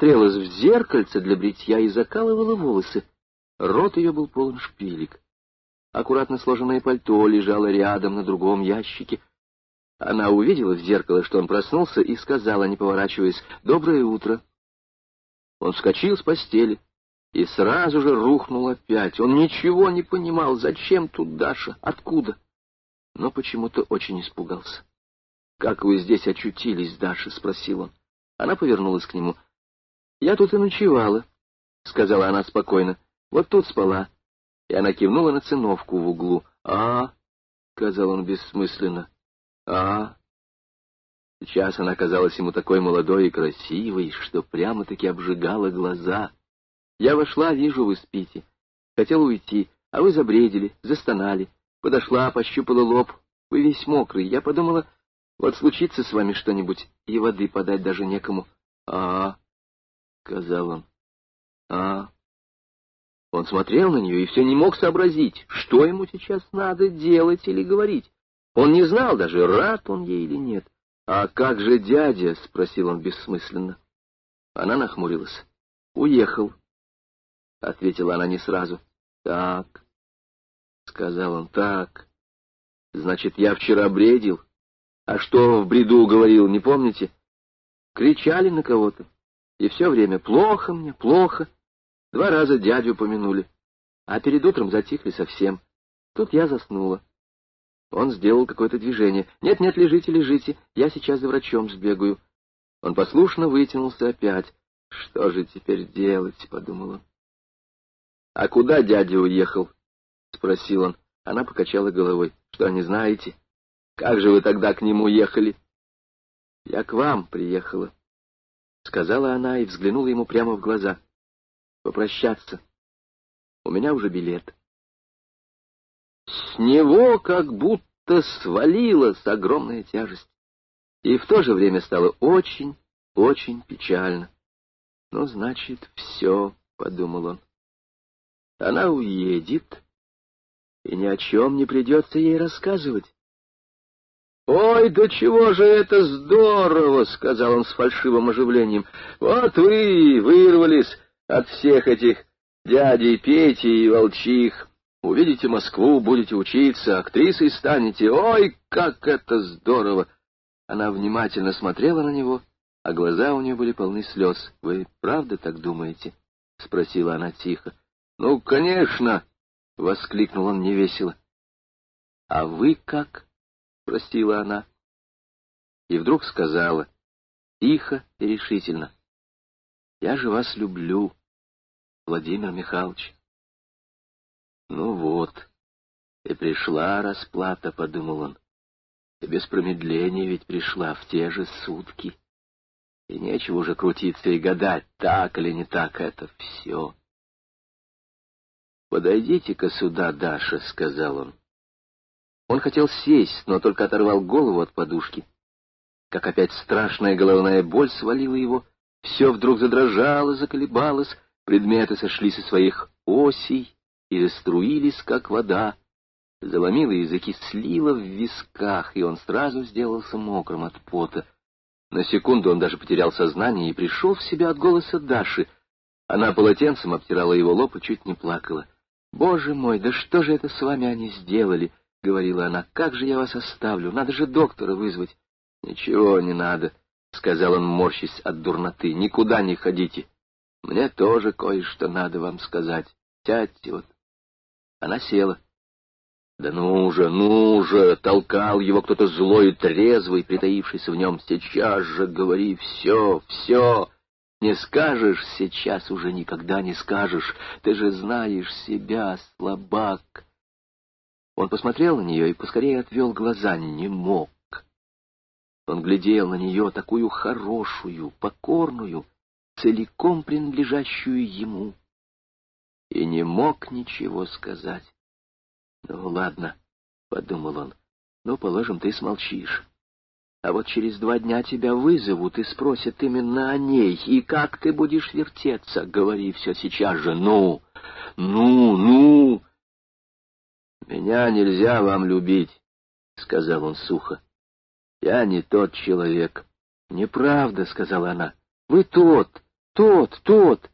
смотрелась в зеркальце для бритья и закалывала волосы. Рот ее был полон шпилек. Аккуратно сложенное пальто лежало рядом на другом ящике. Она увидела в зеркало, что он проснулся, и сказала, не поворачиваясь, «Доброе утро». Он вскочил с постели и сразу же рухнул опять. Он ничего не понимал, зачем тут Даша, откуда, но почему-то очень испугался. «Как вы здесь очутились, Даша?» — спросил он. Она повернулась к нему. «Я тут и ночевала», — сказала она спокойно. «Вот тут спала». И она кивнула на циновку в углу. «А?» — сказал он бессмысленно. «А?» Сейчас она казалась ему такой молодой и красивой, что прямо-таки обжигала глаза. Я вошла, вижу, вы спите. Хотела уйти, а вы забредили, застонали. Подошла, пощупала лоб. Вы весь мокрый. Я подумала, вот случится с вами что-нибудь, и воды подать даже некому. А, — сказал он, — а. Он смотрел на нее и все не мог сообразить, что ему сейчас надо делать или говорить. Он не знал даже, рад он ей или нет. «А как же дядя?» — спросил он бессмысленно. Она нахмурилась. «Уехал», — ответила она не сразу. «Так», — сказал он, — «так. Значит, я вчера бредил?» А что в бреду говорил, не помните? Кричали на кого-то. И все время «плохо мне, плохо». Два раза дядю помянули. А перед утром затихли совсем. Тут я заснула. Он сделал какое-то движение. «Нет-нет, лежите, лежите, я сейчас за врачом сбегаю». Он послушно вытянулся опять. «Что же теперь делать?» — подумал он. «А куда дядя уехал?» — спросил он. Она покачала головой. «Что, не знаете?» Как же вы тогда к нему ехали? — Я к вам приехала, — сказала она и взглянула ему прямо в глаза. — Попрощаться. У меня уже билет. С него как будто свалилась огромная тяжесть. И в то же время стало очень, очень печально. Ну, значит, все, — подумал он. Она уедет, и ни о чем не придется ей рассказывать. «Ой, да чего же это здорово!» — сказал он с фальшивым оживлением. «Вот вы вырвались от всех этих дядей Пети и волчих. Увидите Москву, будете учиться, актрисой станете. Ой, как это здорово!» Она внимательно смотрела на него, а глаза у нее были полны слез. «Вы правда так думаете?» — спросила она тихо. «Ну, конечно!» — воскликнул он невесело. «А вы как?» Спросила она. И вдруг сказала, тихо и решительно, «Я же вас люблю, Владимир Михайлович». «Ну вот, и пришла расплата», — подумал он. «И без промедления ведь пришла в те же сутки. И нечего уже крутиться и гадать, так или не так это все». «Подойдите-ка сюда, Даша», — сказал он. Он хотел сесть, но только оторвал голову от подушки. Как опять страшная головная боль свалила его, все вдруг задрожало, заколебалось, предметы сошли со своих осей и заструились, как вода. Заломило языки, слило в висках, и он сразу сделался мокрым от пота. На секунду он даже потерял сознание и пришел в себя от голоса Даши. Она полотенцем обтирала его лоб и чуть не плакала. «Боже мой, да что же это с вами они сделали?» — говорила она, — как же я вас оставлю? Надо же доктора вызвать. — Ничего не надо, — сказал он, морщись от дурноты. — Никуда не ходите. Мне тоже кое-что надо вам сказать. Сядьте вот. Она села. — Да ну же, ну же! — толкал его кто-то злой и трезвый, притаившийся в нем. — Сейчас же говори все, все! Не скажешь сейчас, уже никогда не скажешь. Ты же знаешь себя, слабак. Он посмотрел на нее и поскорее отвел глаза, не мог. Он глядел на нее, такую хорошую, покорную, целиком принадлежащую ему, и не мог ничего сказать. «Ну, ладно», — подумал он, — «ну, положим, ты смолчишь. А вот через два дня тебя вызовут и спросят именно о ней, и как ты будешь вертеться? Говори все сейчас же, ну, ну, ну!» «Меня нельзя вам любить», — сказал он сухо. «Я не тот человек». «Неправда», — сказала она. «Вы тот. Тот, тот!